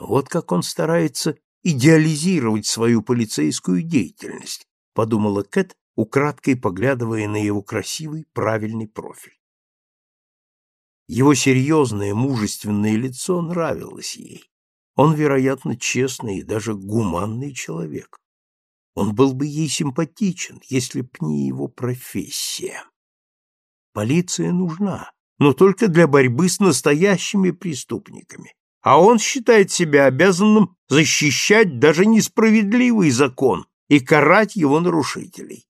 Вот как он старается идеализировать свою полицейскую деятельность, подумала Кэт, украдкой поглядывая на его красивый, правильный профиль. Его серьезное, мужественное лицо нравилось ей. Он, вероятно, честный и даже гуманный человек. Он был бы ей симпатичен, если б не его профессия. Полиция нужна, но только для борьбы с настоящими преступниками. А он считает себя обязанным защищать даже несправедливый закон и карать его нарушителей.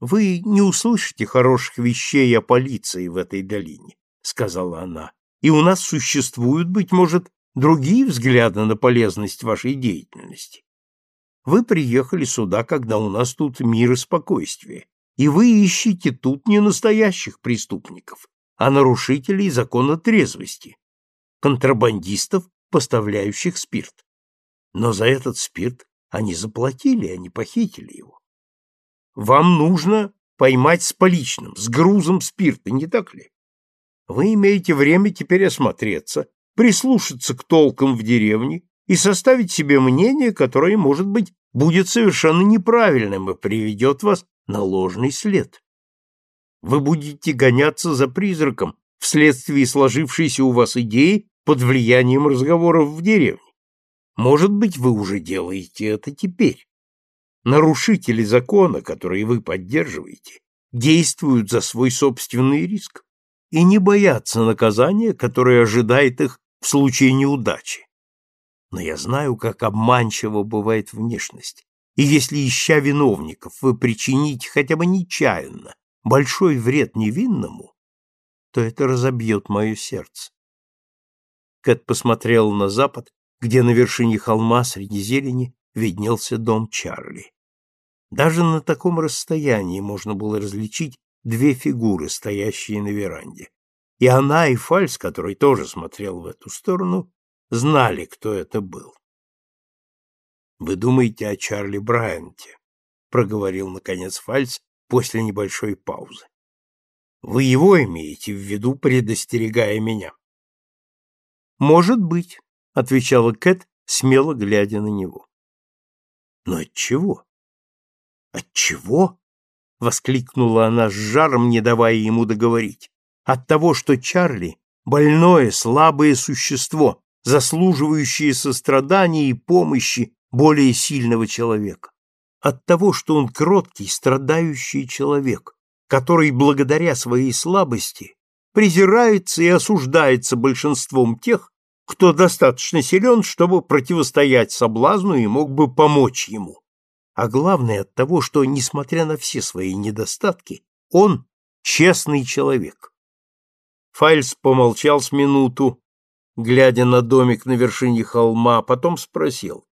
Вы не услышите хороших вещей о полиции в этой долине, сказала она. И у нас существуют, быть может, другие взгляды на полезность вашей деятельности. Вы приехали сюда, когда у нас тут мир и спокойствие, и вы ищете тут не настоящих преступников, а нарушителей закона трезвости, контрабандистов, поставляющих спирт. Но за этот спирт они заплатили, они похитили его. Вам нужно поймать с поличным, с грузом спирта, не так ли? Вы имеете время теперь осмотреться, прислушаться к толкам в деревне и составить себе мнение, которое, может быть, будет совершенно неправильным и приведет вас на ложный след. Вы будете гоняться за призраком вследствие сложившейся у вас идеи под влиянием разговоров в деревне. Может быть, вы уже делаете это теперь. Нарушители закона, которые вы поддерживаете, действуют за свой собственный риск и не боятся наказания, которое ожидает их в случае неудачи. Но я знаю, как обманчива бывает внешность. И если, ища виновников, вы причините хотя бы нечаянно большой вред невинному, то это разобьет мое сердце. Кэт посмотрел на запад, где на вершине холма среди зелени виднелся дом Чарли. Даже на таком расстоянии можно было различить две фигуры, стоящие на веранде. И она, и Фальс, который тоже смотрел в эту сторону, знали, кто это был. «Вы думаете о Чарли Брайанте?» — проговорил, наконец, Фальц после небольшой паузы. «Вы его имеете в виду, предостерегая меня?» «Может быть», — отвечала Кэт, смело глядя на него. «Но от чего? От чего?» — воскликнула она с жаром, не давая ему договорить. «От того, что Чарли — больное, слабое существо, заслуживающее сострадания и помощи более сильного человека. От того, что он кроткий, страдающий человек, который благодаря своей слабости презирается и осуждается большинством тех, кто достаточно силен, чтобы противостоять соблазну и мог бы помочь ему. А главное от того, что, несмотря на все свои недостатки, он честный человек. Файльс помолчал с минуту, глядя на домик на вершине холма, а потом спросил.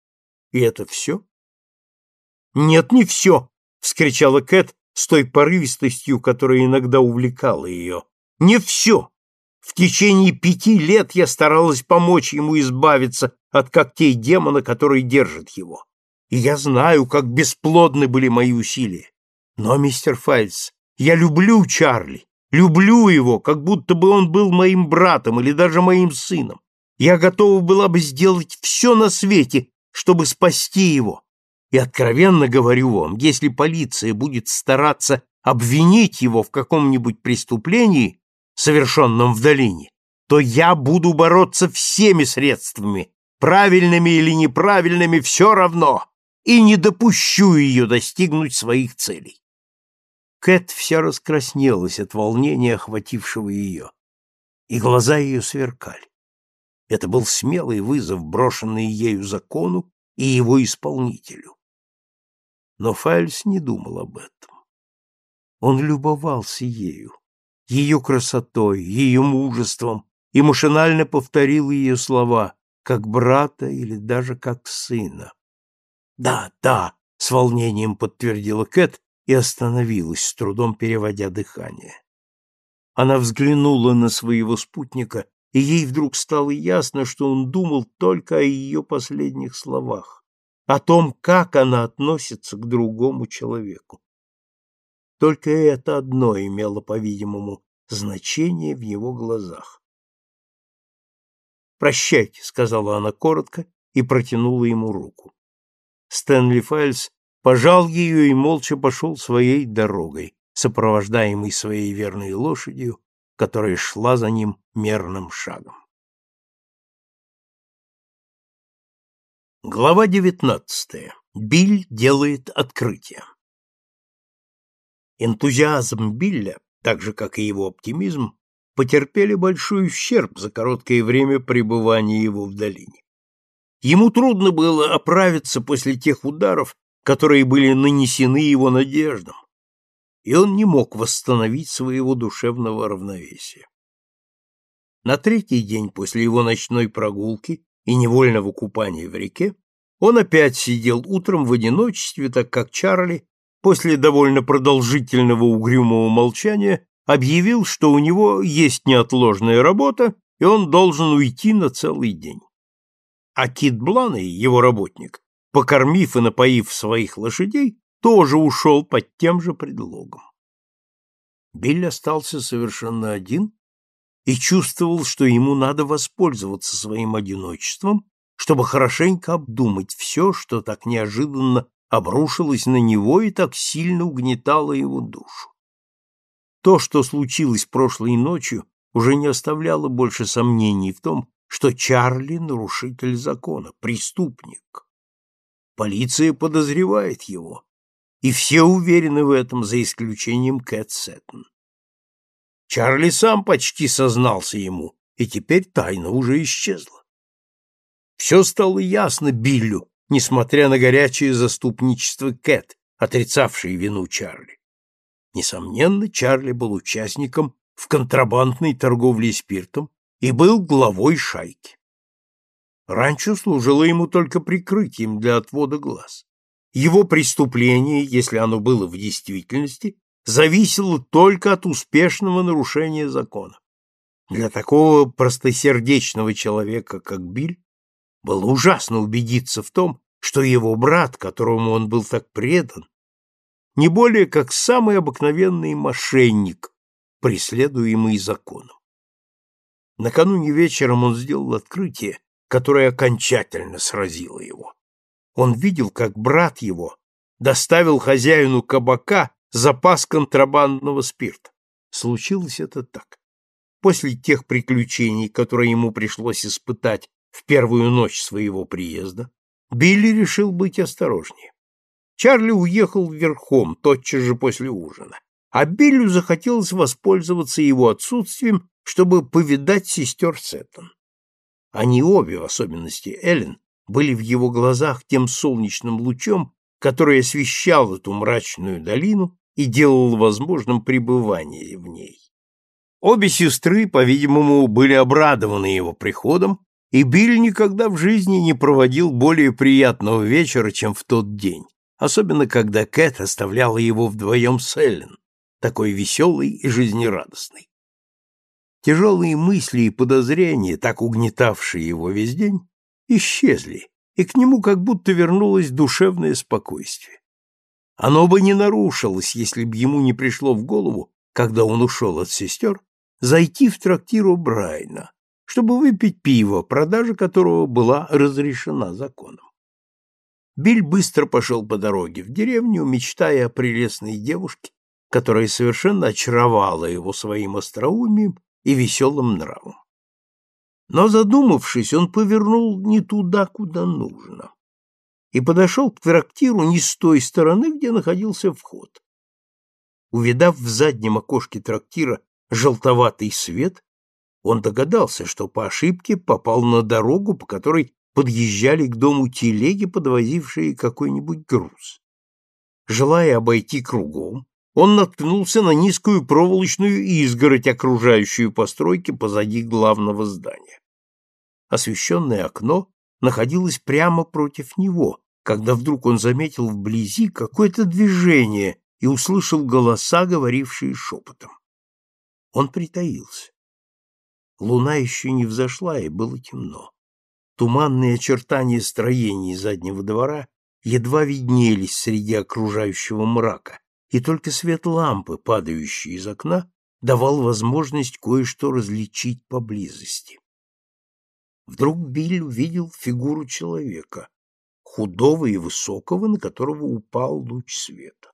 — И это все? — Нет, не все! — вскричала Кэт с той порывистостью, которая иногда увлекала ее. — Не все! В течение пяти лет я старалась помочь ему избавиться от когтей демона, который держит его. И я знаю, как бесплодны были мои усилия. Но, мистер Файльс, я люблю Чарли, Люблю его, как будто бы он был моим братом или даже моим сыном. Я готова была бы сделать все на свете, чтобы спасти его. И откровенно говорю вам, если полиция будет стараться обвинить его в каком-нибудь преступлении, совершенном в долине, то я буду бороться всеми средствами, правильными или неправильными, все равно, и не допущу ее достигнуть своих целей. Кэт вся раскраснелась от волнения, охватившего ее, и глаза ее сверкали. Это был смелый вызов, брошенный ею закону и его исполнителю. Но Файльс не думал об этом. Он любовался ею, ее красотой, ее мужеством и машинально повторил ее слова, как брата или даже как сына. «Да, да», — с волнением подтвердила Кэт и остановилась, с трудом переводя дыхание. Она взглянула на своего спутника, и ей вдруг стало ясно, что он думал только о ее последних словах, о том, как она относится к другому человеку. Только это одно имело, по-видимому, значение в его глазах. «Прощайте», — сказала она коротко и протянула ему руку. Стэнли Файлс пожал ее и молча пошел своей дорогой, сопровождаемый своей верной лошадью, которая шла за ним мерным шагом. Глава девятнадцатая. Биль делает открытие. Энтузиазм Билля, так же как и его оптимизм, потерпели большой ущерб за короткое время пребывания его в долине. Ему трудно было оправиться после тех ударов, которые были нанесены его надеждам, и он не мог восстановить своего душевного равновесия. На третий день после его ночной прогулки и невольного купания в реке он опять сидел утром в одиночестве, так как Чарли после довольно продолжительного угрюмого молчания объявил, что у него есть неотложная работа, и он должен уйти на целый день. А Кит Бланей, его работник, покормив и напоив своих лошадей, тоже ушел под тем же предлогом. Билли остался совершенно один и чувствовал, что ему надо воспользоваться своим одиночеством, чтобы хорошенько обдумать все, что так неожиданно обрушилось на него и так сильно угнетало его душу. То, что случилось прошлой ночью, уже не оставляло больше сомнений в том, что Чарли — нарушитель закона, преступник. Полиция подозревает его, и все уверены в этом, за исключением Кэт Сэттон. Чарли сам почти сознался ему, и теперь тайна уже исчезла. Все стало ясно Биллю, несмотря на горячее заступничество Кэт, отрицавшей вину Чарли. Несомненно, Чарли был участником в контрабандной торговле спиртом и был главой шайки. Ранчо служило ему только прикрытием для отвода глаз. Его преступление, если оно было в действительности, зависело только от успешного нарушения закона. Для такого простосердечного человека, как Биль, было ужасно убедиться в том, что его брат, которому он был так предан, не более как самый обыкновенный мошенник, преследуемый законом. Накануне вечером он сделал открытие, которое окончательно сразило его. Он видел, как брат его доставил хозяину кабака запас контрабандного спирта. Случилось это так. После тех приключений, которые ему пришлось испытать в первую ночь своего приезда, Билли решил быть осторожнее. Чарли уехал верхом тотчас же после ужина, а Биллю захотелось воспользоваться его отсутствием, чтобы повидать сестер Сеттон. Они обе, в особенности Эллен, были в его глазах тем солнечным лучом, который освещал эту мрачную долину и делал возможным пребывание в ней. Обе сестры, по-видимому, были обрадованы его приходом, и Билл никогда в жизни не проводил более приятного вечера, чем в тот день особенно когда Кэт оставляла его вдвоем с Эллен, такой веселый и жизнерадостный. Тяжелые мысли и подозрения, так угнетавшие его весь день, исчезли, и к нему как будто вернулось душевное спокойствие. Оно бы не нарушилось, если бы ему не пришло в голову, когда он ушел от сестер, зайти в трактир Брайна, чтобы выпить пиво, продажа которого была разрешена законом. Биль быстро пошел по дороге в деревню, мечтая о прелестной девушке, которая совершенно очаровала его своим остроумием и веселым нравом. Но, задумавшись, он повернул не туда, куда нужно, и подошел к трактиру не с той стороны, где находился вход. Увидав в заднем окошке трактира желтоватый свет, он догадался, что по ошибке попал на дорогу, по которой подъезжали к дому телеги, подвозившие какой-нибудь груз. Желая обойти кругом, он наткнулся на низкую проволочную изгородь, окружающую постройки позади главного здания. Освещенное окно находилось прямо против него, когда вдруг он заметил вблизи какое-то движение и услышал голоса, говорившие шепотом. Он притаился. Луна еще не взошла, и было темно. Туманные очертания строений заднего двора едва виднелись среди окружающего мрака, и только свет лампы, падающий из окна, давал возможность кое-что различить поблизости. Вдруг Билл увидел фигуру человека, худого и высокого, на которого упал луч света.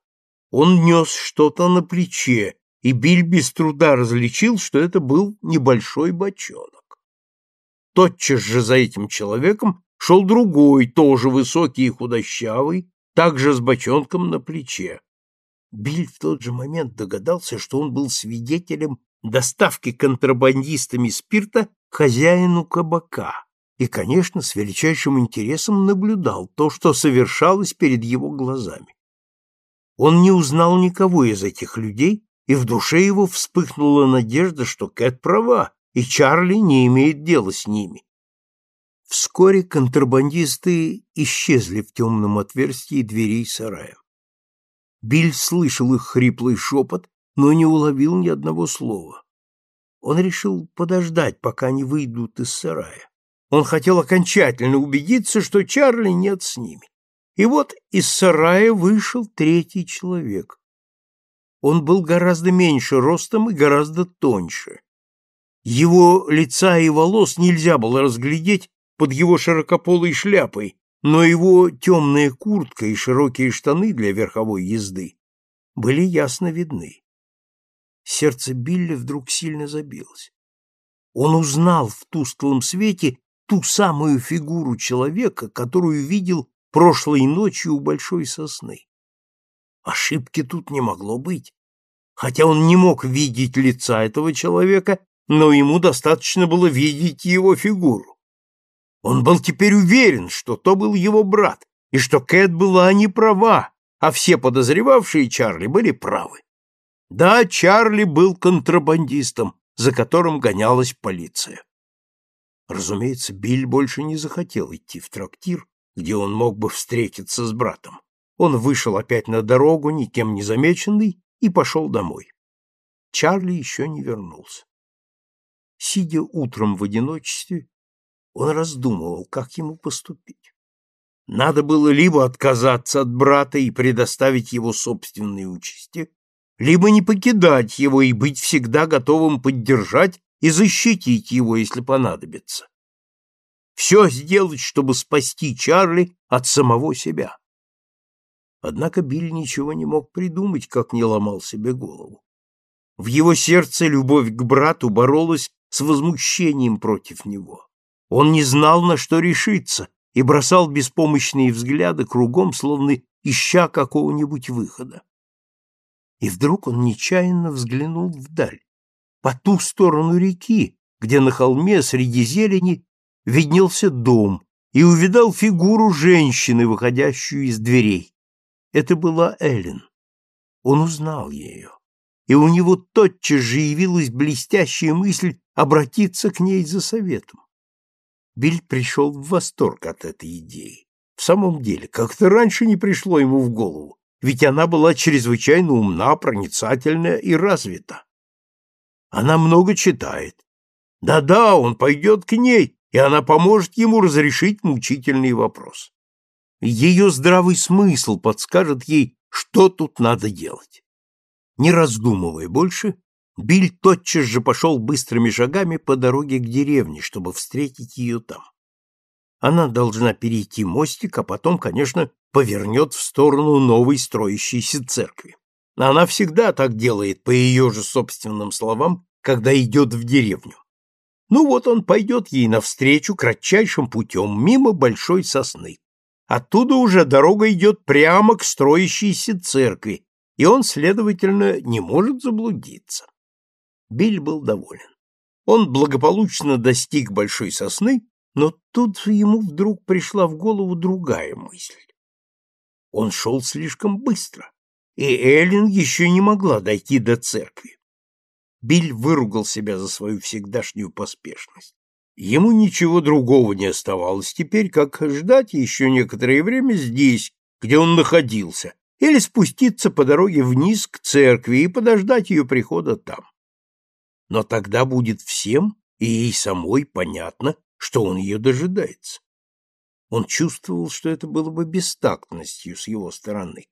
Он нес что-то на плече, и Биль без труда различил, что это был небольшой бочонок. Тотчас же за этим человеком шел другой, тоже высокий и худощавый, также с бочонком на плече. Биль в тот же момент догадался, что он был свидетелем доставки контрабандистами спирта хозяину кабака и, конечно, с величайшим интересом наблюдал то, что совершалось перед его глазами. Он не узнал никого из этих людей, и в душе его вспыхнула надежда, что Кэт права, и Чарли не имеет дела с ними. Вскоре контрабандисты исчезли в темном отверстии дверей сарая. Биль слышал их хриплый шепот, но не уловил ни одного слова. Он решил подождать, пока они выйдут из сарая. Он хотел окончательно убедиться, что Чарли нет с ними. И вот из сарая вышел третий человек. Он был гораздо меньше ростом и гораздо тоньше. Его лица и волос нельзя было разглядеть под его широкополой шляпой, но его темная куртка и широкие штаны для верховой езды были ясно видны. Сердце Билли вдруг сильно забилось. Он узнал в тусклом свете ту самую фигуру человека, которую видел прошлой ночью у большой сосны. Ошибки тут не могло быть. Хотя он не мог видеть лица этого человека, но ему достаточно было видеть его фигуру. Он был теперь уверен, что то был его брат, и что Кэт была не права, а все подозревавшие Чарли были правы. Да, Чарли был контрабандистом, за которым гонялась полиция. Разумеется, Биль больше не захотел идти в трактир, где он мог бы встретиться с братом. Он вышел опять на дорогу, никем не замеченный, и пошел домой. Чарли еще не вернулся. Сидя утром в одиночестве, он раздумывал, как ему поступить. Надо было либо отказаться от брата и предоставить его собственной участи, либо не покидать его и быть всегда готовым поддержать и защитить его, если понадобится. Все сделать, чтобы спасти Чарли от самого себя. Однако Билл ничего не мог придумать, как не ломал себе голову. В его сердце любовь к брату боролась с возмущением против него. Он не знал, на что решиться, и бросал беспомощные взгляды кругом, словно ища какого-нибудь выхода. И вдруг он нечаянно взглянул вдаль по ту сторону реки, где на холме среди зелени виднелся дом, и увидал фигуру женщины, выходящую из дверей. Это была Эллен. Он узнал ее, и у него тотчас же явилась блестящая мысль обратиться к ней за советом. Биль пришел в восторг от этой идеи. В самом деле, как-то раньше не пришло ему в голову, ведь она была чрезвычайно умна, проницательна и развита. Она много читает. Да-да, он пойдет к ней, и она поможет ему разрешить мучительный вопрос. Ее здравый смысл подскажет ей, что тут надо делать. Не раздумывая больше, Биль тотчас же пошел быстрыми шагами по дороге к деревне, чтобы встретить ее там. Она должна перейти мостик, а потом, конечно, повернет в сторону новой строящейся церкви. Она всегда так делает, по ее же собственным словам, когда идет в деревню. Ну вот он пойдет ей навстречу кратчайшим путем, мимо большой сосны. Оттуда уже дорога идет прямо к строящейся церкви, и он, следовательно, не может заблудиться. Биль был доволен. Он благополучно достиг большой сосны, но тут ему вдруг пришла в голову другая мысль. Он шел слишком быстро и Эллен еще не могла дойти до церкви. Биль выругал себя за свою всегдашнюю поспешность. Ему ничего другого не оставалось теперь, как ждать еще некоторое время здесь, где он находился, или спуститься по дороге вниз к церкви и подождать ее прихода там. Но тогда будет всем и ей самой понятно, что он ее дожидается. Он чувствовал, что это было бы бестактностью с его стороны.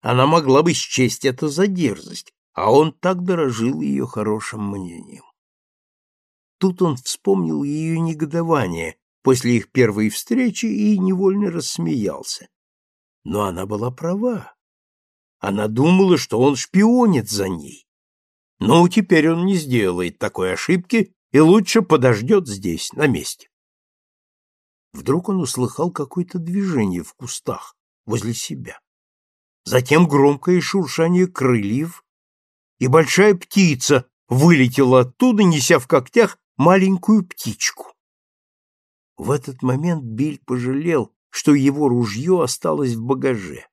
Она могла бы счесть это за дерзость, а он так дорожил ее хорошим мнением. Тут он вспомнил ее негодование после их первой встречи и невольно рассмеялся. Но она была права. Она думала, что он шпионит за ней. Ну, теперь он не сделает такой ошибки и лучше подождет здесь, на месте. Вдруг он услыхал какое-то движение в кустах возле себя. Затем громкое шуршание крыльев, и большая птица вылетела оттуда, неся в когтях маленькую птичку. В этот момент Биль пожалел, что его ружье осталось в багаже.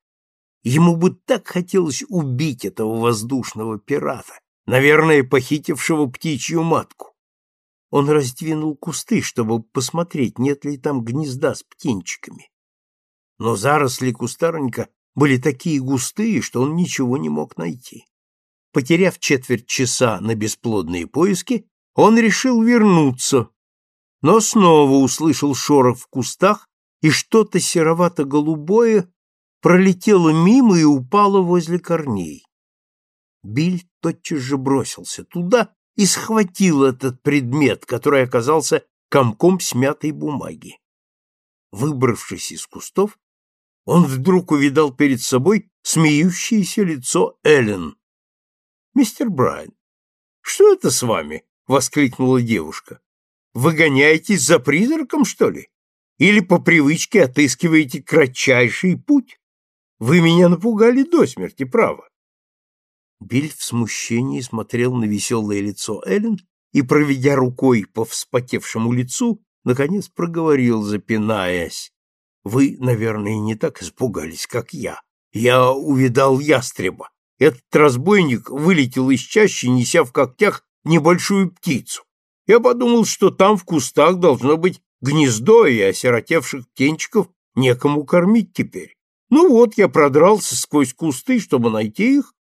Ему бы так хотелось убить этого воздушного пирата, наверное, похитившего птичью матку. Он раздвинул кусты, чтобы посмотреть, нет ли там гнезда с птенчиками. Но заросли кустарника были такие густые, что он ничего не мог найти. Потеряв четверть часа на бесплодные поиски, он решил вернуться, но снова услышал шорох в кустах, и что-то серовато-голубое пролетело мимо и упало возле корней. Биль тотчас же бросился туда и схватил этот предмет, который оказался комком смятой бумаги. Выбравшись из кустов, он вдруг увидал перед собой смеющееся лицо Эллен. «Мистер Брайан, что это с вами?» — воскликнула девушка. «Вы гоняетесь за призраком, что ли? Или по привычке отыскиваете кратчайший путь? Вы меня напугали до смерти, право». Биль в смущении смотрел на веселое лицо Эллен и, проведя рукой по вспотевшему лицу, наконец проговорил, запинаясь. «Вы, наверное, не так испугались, как я. Я увидал ястреба. Этот разбойник вылетел из чащи, неся в когтях небольшую птицу. Я подумал, что там в кустах должно быть гнездо, и осиротевших птенчиков некому кормить теперь. Ну вот, я продрался сквозь кусты, чтобы найти их.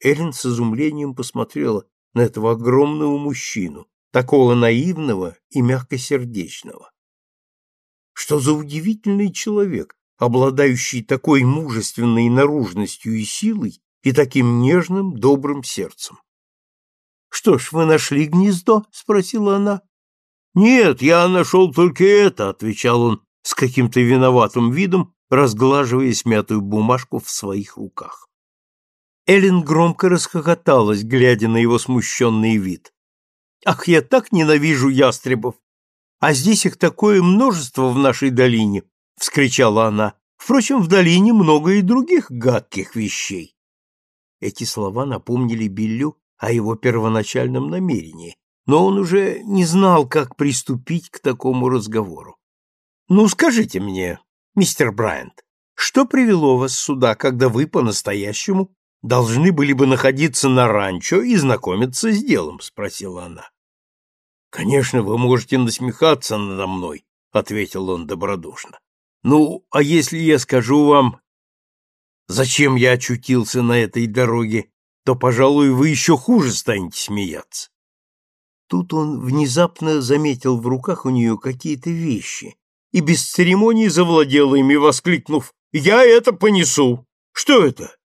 Эллен с изумлением посмотрела на этого огромного мужчину, такого наивного и мягкосердечного. Что за удивительный человек, обладающий такой мужественной наружностью и силой и таким нежным, добрым сердцем. Что ж, вы нашли гнездо? спросила она. Нет, я нашел только это, отвечал он с каким-то виноватым видом, разглаживая смятую бумажку в своих руках. Эллен громко расхохоталась, глядя на его смущенный вид. Ах, я так ненавижу ястребов! А здесь их такое множество в нашей долине, вскричала она. Впрочем, в долине много и других гадких вещей. Эти слова напомнили Биллю о его первоначальном намерении, но он уже не знал, как приступить к такому разговору. «Ну, скажите мне, мистер Брайант, что привело вас сюда, когда вы по-настоящему должны были бы находиться на ранчо и знакомиться с делом?» — спросила она. «Конечно, вы можете насмехаться надо мной», — ответил он добродушно. «Ну, а если я скажу вам, зачем я очутился на этой дороге, то, пожалуй, вы еще хуже станете смеяться. Тут он внезапно заметил в руках у нее какие-то вещи и без церемонии завладел ими, воскликнув «Я это понесу! Что это?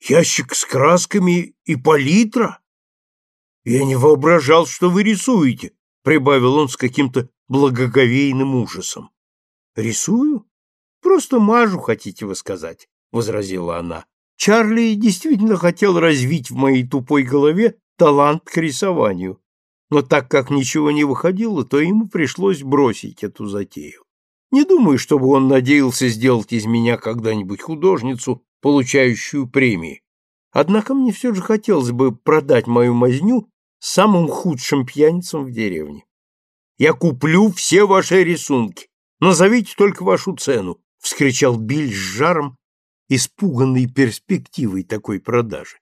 Ящик с красками и палитра? Я не воображал, что вы рисуете», — прибавил он с каким-то благоговейным ужасом. «Рисую? Просто мажу, хотите вы сказать», — возразила она. Чарли действительно хотел развить в моей тупой голове талант к рисованию, но так как ничего не выходило, то ему пришлось бросить эту затею. Не думаю, чтобы он надеялся сделать из меня когда-нибудь художницу, получающую премии. Однако мне все же хотелось бы продать мою мазню самым худшим пьяницам в деревне. Я куплю все ваши рисунки. Назовите только вашу цену, — вскричал Биль с жаром испуганный перспективой такой продажи.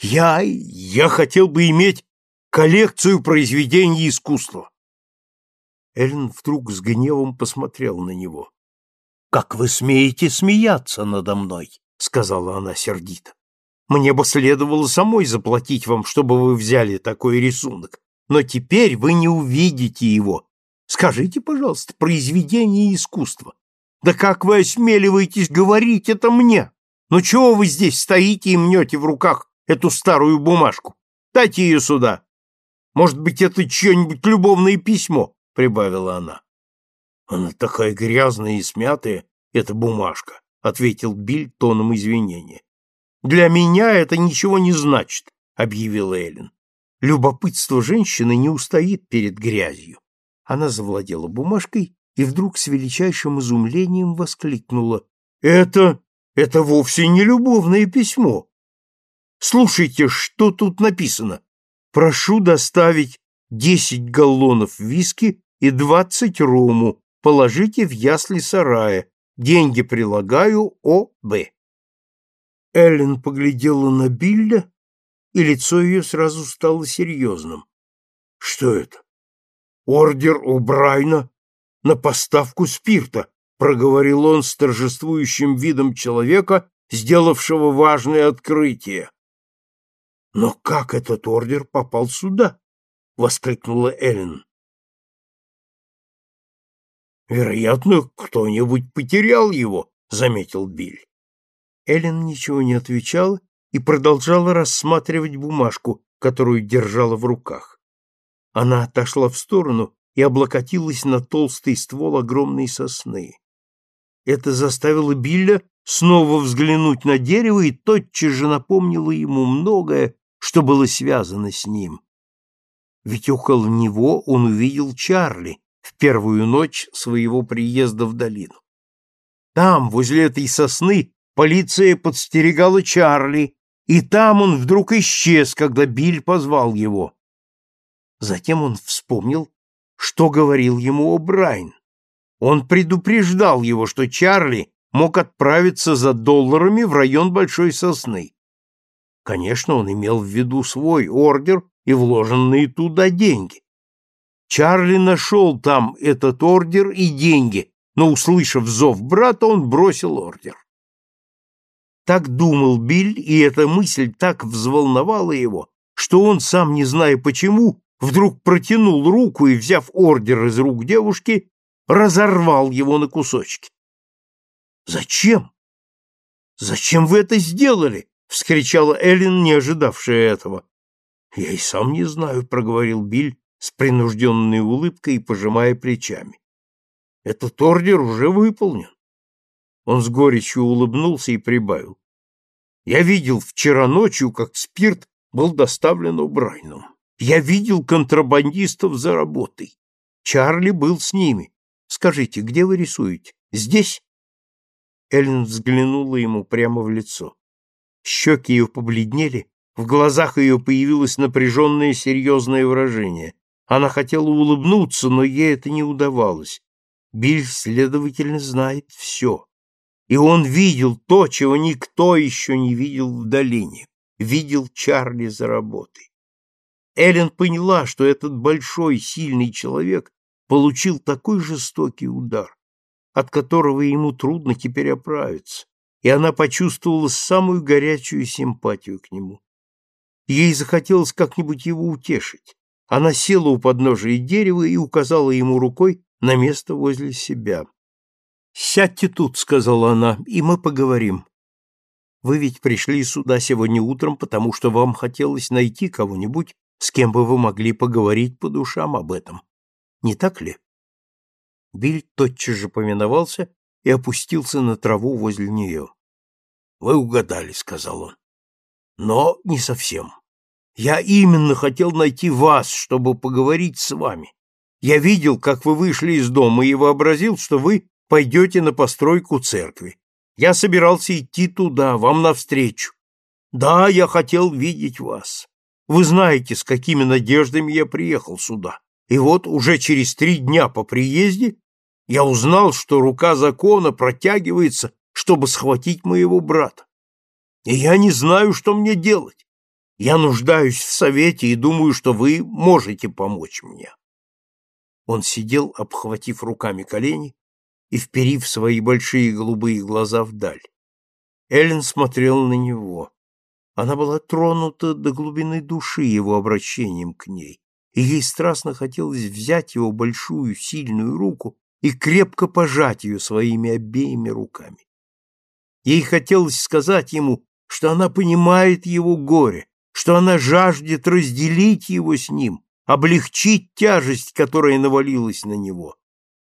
Я, я хотел бы иметь коллекцию произведений искусства. Эллен вдруг с гневом посмотрел на него. «Как вы смеете смеяться надо мной?» — сказала она сердито. «Мне бы следовало самой заплатить вам, чтобы вы взяли такой рисунок, но теперь вы не увидите его. Скажите, пожалуйста, произведение искусства. Да как вы осмеливаетесь говорить это мне? Ну чего вы здесь стоите и мнете в руках эту старую бумажку? Дайте ее сюда. Может быть, это чье-нибудь любовное письмо, прибавила она. Она такая грязная и смятая, эта бумажка, ответил Биль тоном извинения. Для меня это ничего не значит, объявила Эллен. Любопытство женщины не устоит перед грязью. Она завладела бумажкой и вдруг с величайшим изумлением воскликнула. «Это... это вовсе не любовное письмо. Слушайте, что тут написано. Прошу доставить десять галлонов виски и двадцать рому. Положите в ясли сарая. Деньги прилагаю О.Б. Эллен поглядела на Билля, и лицо ее сразу стало серьезным. Что это? Ордер у Брайна на поставку спирта, проговорил он с торжествующим видом человека, сделавшего важное открытие. Но как этот ордер попал сюда? воскликнула Эллен. Вероятно, кто-нибудь потерял его, заметил Биль. Эллен ничего не отвечала и продолжала рассматривать бумажку, которую держала в руках. Она отошла в сторону и облокотилась на толстый ствол огромной сосны. Это заставило Билля снова взглянуть на дерево и тотчас же напомнило ему многое, что было связано с ним. Ведь около него он увидел Чарли в первую ночь своего приезда в долину. Там, возле этой сосны, полиция подстерегала Чарли, и там он вдруг исчез, когда Биль позвал его. Затем он вспомнил, что говорил ему О'Брайен. Он предупреждал его, что Чарли мог отправиться за долларами в район Большой Сосны. Конечно, он имел в виду свой ордер и вложенные туда деньги. Чарли нашел там этот ордер и деньги, но, услышав зов брата, он бросил ордер. Так думал Биль, и эта мысль так взволновала его, что он, сам не зная почему, вдруг протянул руку и, взяв ордер из рук девушки, разорвал его на кусочки. «Зачем? Зачем вы это сделали?» — вскричала Эллен, не ожидавшая этого. «Я и сам не знаю», — проговорил Биль с принужденной улыбкой и пожимая плечами. «Этот ордер уже выполнен». Он с горечью улыбнулся и прибавил. «Я видел вчера ночью, как спирт был доставлен Убрайну. Я видел контрабандистов за работой. Чарли был с ними. Скажите, где вы рисуете? Здесь?» Эллен взглянула ему прямо в лицо. Щеки ее побледнели, в глазах ее появилось напряженное серьезное выражение. Она хотела улыбнуться, но ей это не удавалось. Биль, следовательно, знает все. И он видел то, чего никто еще не видел в долине. Видел Чарли за работой. Эллен поняла, что этот большой, сильный человек получил такой жестокий удар, от которого ему трудно теперь оправиться и она почувствовала самую горячую симпатию к нему. Ей захотелось как-нибудь его утешить. Она села у подножия дерева и указала ему рукой на место возле себя. «Сядьте тут», — сказала она, — «и мы поговорим. Вы ведь пришли сюда сегодня утром, потому что вам хотелось найти кого-нибудь, с кем бы вы могли поговорить по душам об этом. Не так ли?» Биль тотчас же повиновался и опустился на траву возле нее. «Вы угадали», — сказал он. «Но не совсем. Я именно хотел найти вас, чтобы поговорить с вами. Я видел, как вы вышли из дома, и вообразил, что вы пойдете на постройку церкви. Я собирался идти туда, вам навстречу. Да, я хотел видеть вас. Вы знаете, с какими надеждами я приехал сюда. И вот уже через три дня по приезде я узнал, что рука закона протягивается, чтобы схватить моего брата. И я не знаю, что мне делать. Я нуждаюсь в совете и думаю, что вы можете помочь мне. Он сидел, обхватив руками колени и вперив свои большие голубые глаза вдаль. Эллен смотрела на него. Она была тронута до глубины души его обращением к ней, и ей страстно хотелось взять его большую сильную руку и крепко пожать ее своими обеими руками. Ей хотелось сказать ему, что она понимает его горе, что она жаждет разделить его с ним, облегчить тяжесть, которая навалилась на него.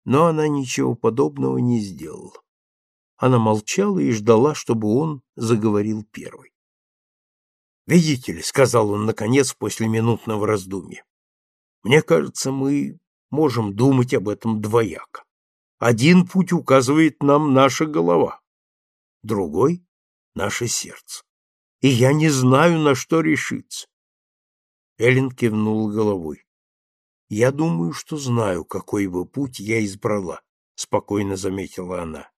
Но она ничего подобного не сделала. Она молчала и ждала, чтобы он заговорил первый. «Видите ли», — сказал он, наконец, после минутного раздумья, — «мне кажется, мы можем думать об этом двояко. Один путь указывает нам наша голова, другой — наше сердце. И я не знаю, на что решиться. Эллен кивнул головой. «Я думаю, что знаю, какой бы путь я избрала», — спокойно заметила она.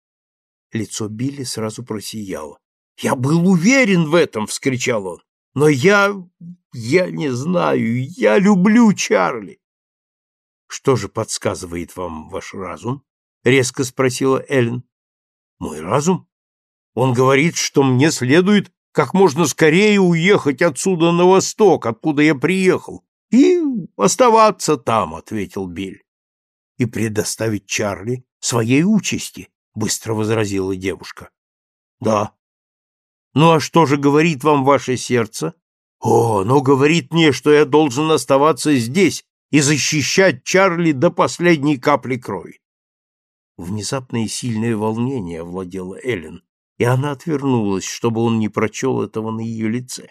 Лицо Билли сразу просияло. «Я был уверен в этом!» — вскричал он. «Но я... я не знаю. Я люблю Чарли!» «Что же подсказывает вам ваш разум?» — резко спросила Эллен. «Мой разум? Он говорит, что мне следует как можно скорее уехать отсюда на восток, откуда я приехал, и оставаться там», — ответил Биль. «И предоставить Чарли своей участи», — быстро возразила девушка. «Да». «Ну а что же говорит вам ваше сердце?» «О, оно говорит мне, что я должен оставаться здесь и защищать Чарли до последней капли крови». Внезапное сильное волнение овладело Эллен, и она отвернулась, чтобы он не прочел этого на ее лице.